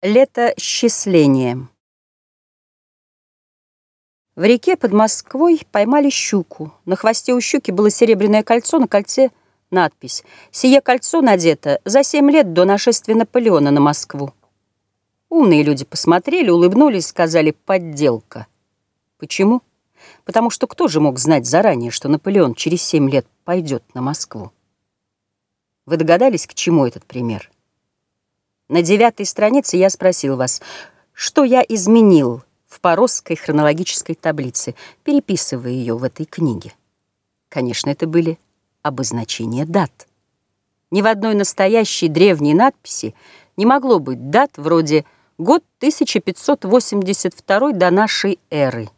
Летосчисление. В реке под Москвой поймали щуку. На хвосте у щуки было серебряное кольцо, на кольце надпись «Сие кольцо надето за семь лет до нашествия Наполеона на Москву». Умные люди посмотрели, улыбнулись, сказали «подделка». Почему? Потому что кто же мог знать заранее, что Наполеон через семь лет пойдет на Москву? Вы догадались, к чему этот пример? На девятой странице я спросил вас, что я изменил в Поросской хронологической таблице, переписывая ее в этой книге. Конечно, это были обозначения дат. Ни в одной настоящей древней надписи не могло быть дат вроде «год 1582 до нашей эры».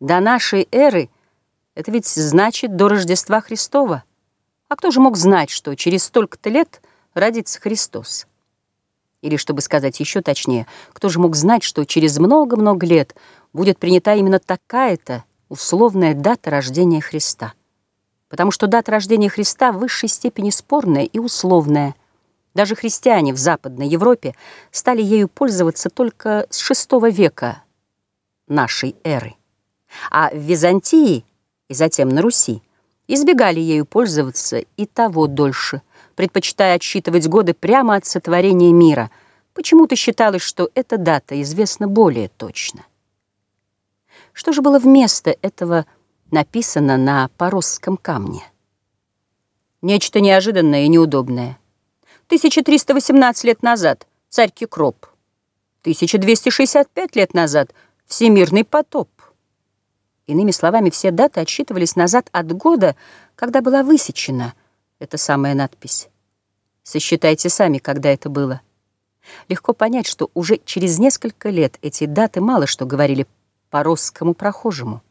До нашей эры — это ведь значит до Рождества Христова. А кто же мог знать, что через столько-то лет родится Христос? Или, чтобы сказать еще точнее, кто же мог знать, что через много-много лет будет принята именно такая-то условная дата рождения Христа? Потому что дата рождения Христа в высшей степени спорная и условная. Даже христиане в Западной Европе стали ею пользоваться только с VI века нашей эры. А в Византии и затем на Руси избегали ею пользоваться и того дольше – предпочитая отсчитывать годы прямо от сотворения мира. Почему-то считалось, что эта дата известна более точно. Что же было вместо этого написано на поросском камне? Нечто неожиданное и неудобное. 1318 лет назад царь Кикроп. 1265 лет назад всемирный потоп. Иными словами, все даты отсчитывались назад от года, когда была высечена – эта самая надпись. Сосчитайте сами, когда это было. Легко понять, что уже через несколько лет эти даты мало что говорили по росскому прохожему.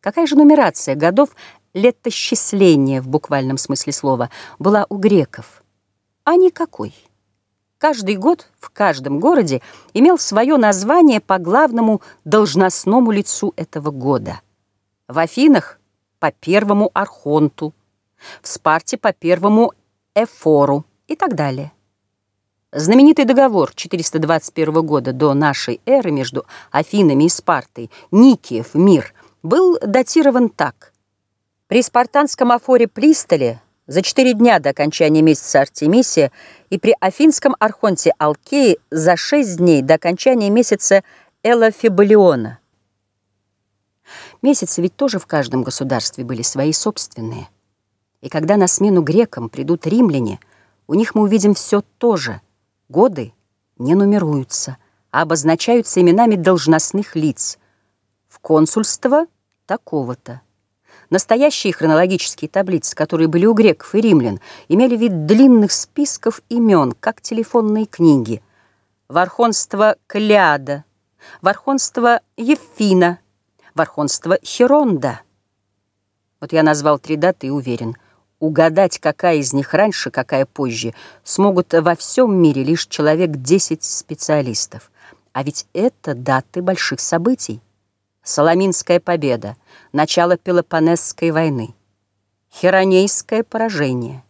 Какая же нумерация годов летосчисления в буквальном смысле слова была у греков? А никакой. Каждый год в каждом городе имел свое название по главному должностному лицу этого года. В Афинах — по первому архонту, в Спарте по первому Эфору и так далее. Знаменитый договор 421 года до нашей эры между Афинами и Спартой, Никиев мир, был датирован так. При спартанском Афоре Плистоле за четыре дня до окончания месяца Артемисия и при афинском Архонте Алкеи за шесть дней до окончания месяца Элафибалиона. Месяцы ведь тоже в каждом государстве были свои собственные. И когда на смену грекам придут римляне, у них мы увидим все то же. Годы не нумеруются, а обозначаются именами должностных лиц. В консульство такого-то. Настоящие хронологические таблицы, которые были у греков и римлян, имели вид длинных списков имен, как телефонные книги. Вархонство Кляда, Вархонство Ефина, Вархонство Херонда. Вот я назвал три даты и уверен – Угадать, какая из них раньше, какая позже, смогут во всем мире лишь человек 10 специалистов. А ведь это даты больших событий. Соломинская победа, начало Пелопонесской войны, Херонейское поражение.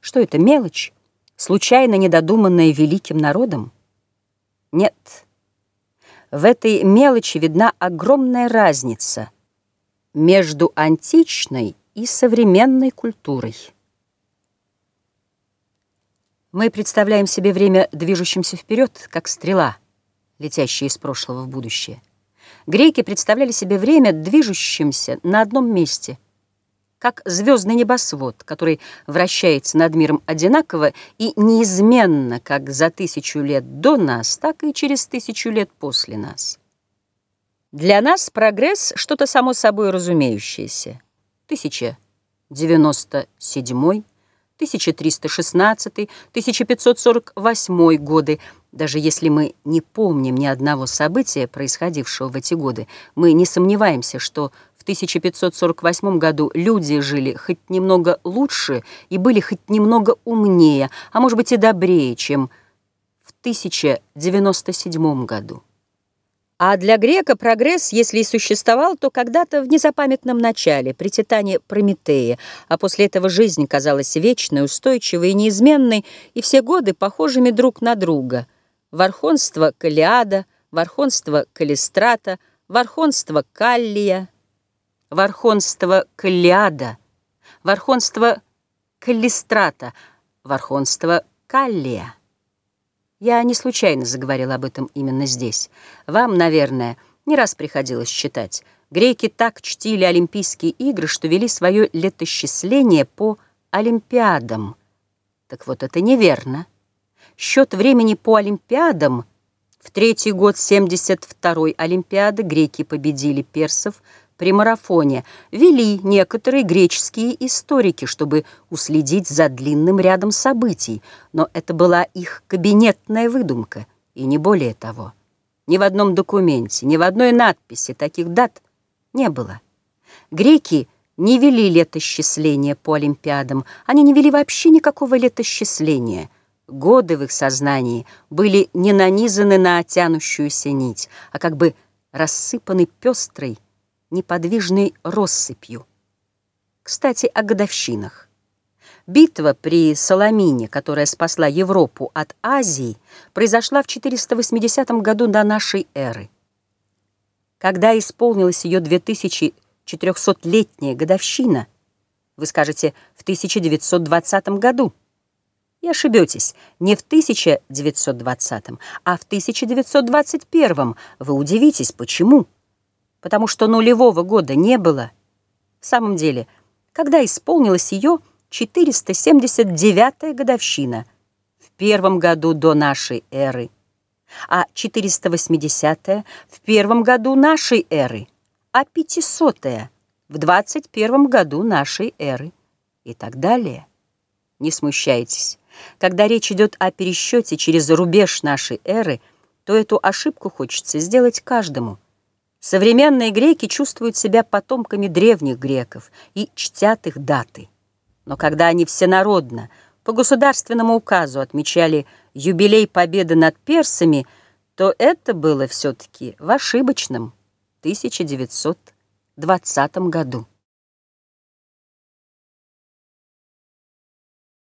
Что это, мелочь, случайно недодуманная великим народом? Нет. В этой мелочи видна огромная разница между античной и современной культурой. Мы представляем себе время движущимся вперед, как стрела, летящая из прошлого в будущее. Греки представляли себе время движущимся на одном месте, как звездный небосвод, который вращается над миром одинаково и неизменно, как за тысячу лет до нас, так и через тысячу лет после нас. Для нас прогресс — что-то само собой разумеющееся. 1097, 1316, 1548 годы. Даже если мы не помним ни одного события, происходившего в эти годы, мы не сомневаемся, что в 1548 году люди жили хоть немного лучше и были хоть немного умнее, а может быть и добрее, чем в 1097 году. А для грека прогресс, если и существовал, то когда-то в незапамятном начале, при титане Прометея, а после этого жизнь казалась вечной, устойчивой и неизменной, и все годы похожими друг на друга. Вархонство Калиада, Вархонство Калистрата, Вархонство Каллия, Вархонство Калиада, Вархонство Калистрата, Вархонство Каллия. Я не случайно заговорила об этом именно здесь. Вам, наверное, не раз приходилось читать. Греки так чтили Олимпийские игры, что вели свое летосчисление по Олимпиадам. Так вот, это неверно. Счет времени по Олимпиадам в третий год 72-й Олимпиады греки победили персов при марафоне, вели некоторые греческие историки, чтобы уследить за длинным рядом событий, но это была их кабинетная выдумка, и не более того. Ни в одном документе, ни в одной надписи таких дат не было. Греки не вели летосчисление по Олимпиадам, они не вели вообще никакого летосчисления. Годы в их сознании были не нанизаны на тянущуюся нить, а как бы рассыпаны пестрой, неподвижной россыпью. Кстати, о годовщинах. Битва при Соломине, которая спасла Европу от Азии, произошла в 480 году до нашей эры. Когда исполнилась ее 2400-летняя годовщина, вы скажете, в 1920 году. И ошибетесь, не в 1920, а в 1921. Вы удивитесь, почему? Потому что нулевого года не было. В самом деле, когда исполнилась ее 479-я годовщина, в первом году до нашей эры, а 480-я в первом году нашей эры, а 500-я в 21 году нашей эры и так далее. Не смущайтесь. Когда речь идет о пересчете через рубеж нашей эры, то эту ошибку хочется сделать каждому – Современные греки чувствуют себя потомками древних греков и чтят их даты. Но когда они всенародно, по государственному указу отмечали юбилей победы над персами, то это было все-таки в ошибочном 1920 году.